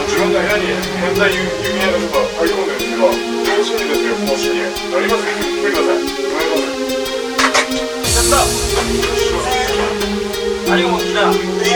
の自分の部屋に変態弓矢の人が入り込んでるんですけどですよこの心なります見てください。お願い。します。ちっと何を持って